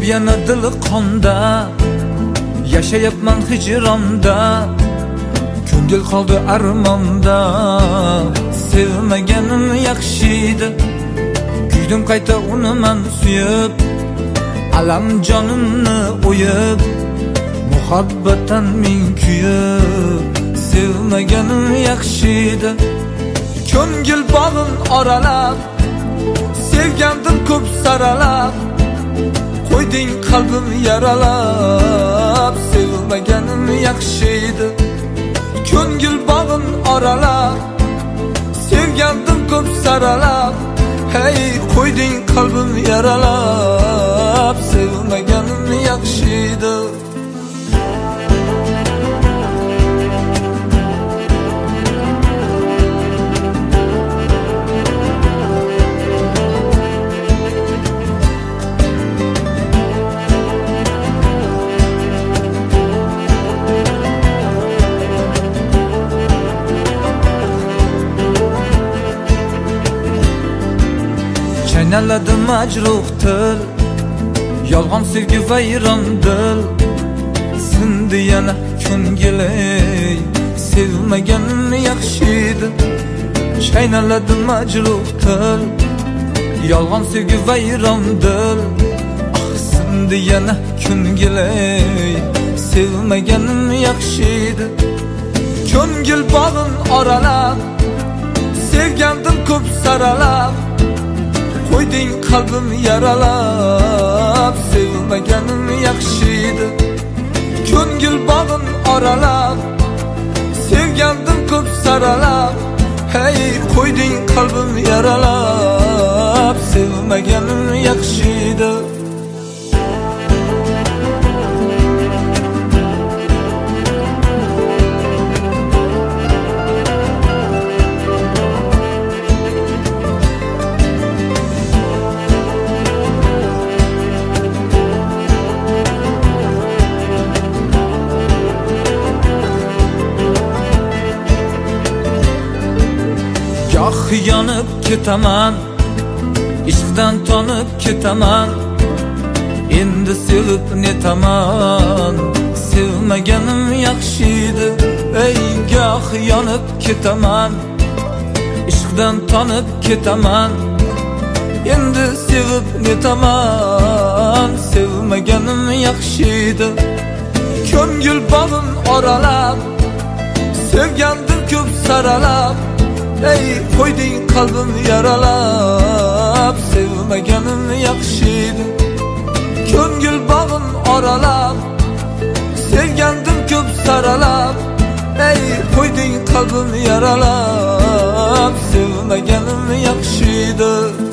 bo'lib yana dil qonda. Yashayapman hijronda Ko'ngil qoldi armonda. Sevmaganim yaxshi edi Kuydim qayta uni man suyib. Alam jonimni o'yib. Muhabbatdan ming kuyib. Sevmaganim yaxshi edi Ko'ngil bog'in oralab. Sevgandim ko'p saralab. Qo'yding qalbim yaralab Sevmaganim yaxshi edi. Ko'ngil bog'in oralab Sevgandim ko'p saralab. Hey qo'yding qalbim yaralab Sevmaganim yaxshi edi. Chaynaladi majruh til Yolg'on sevgi vayron dil Sindi yana ko'ngil ey Sevmaganim yaxshi edi. Chaynaladi majruh til Yolg'on sevgi vayron dil Ah sindi yana ko'ngil ey Sevmaganim yaxshi edi. Ko'ngil bog'in oralab Sevgandim ko'p saralab Qo'yding qalbim yaralab Sevmaganim yaxshi edi Ko'ngil bog'in oralab Sevgandim ko'p saralab Hey qo'yding qalbim yaralab Sevmaganim yaxshi edi Ah, goh yonib ketaman Ishqdan tonib ketaman. Endi sevib netaman Sevmaganim yaxshi edi Ey goh yonib ketaman Ishqdan tonib ketaman. Endi sevib netaman Sevmaganim yaxshi edi Ko'ngil bog'im oralab Sevgandim ko'p saralab Ey qo'yding qalbim yaralab Sevmaganim yaxshi edi Ko'ngil bog'in oralab Sevgandim ko'p saralab Ey qo'yding qalbim yaralab Sevmaganim yaxshi edi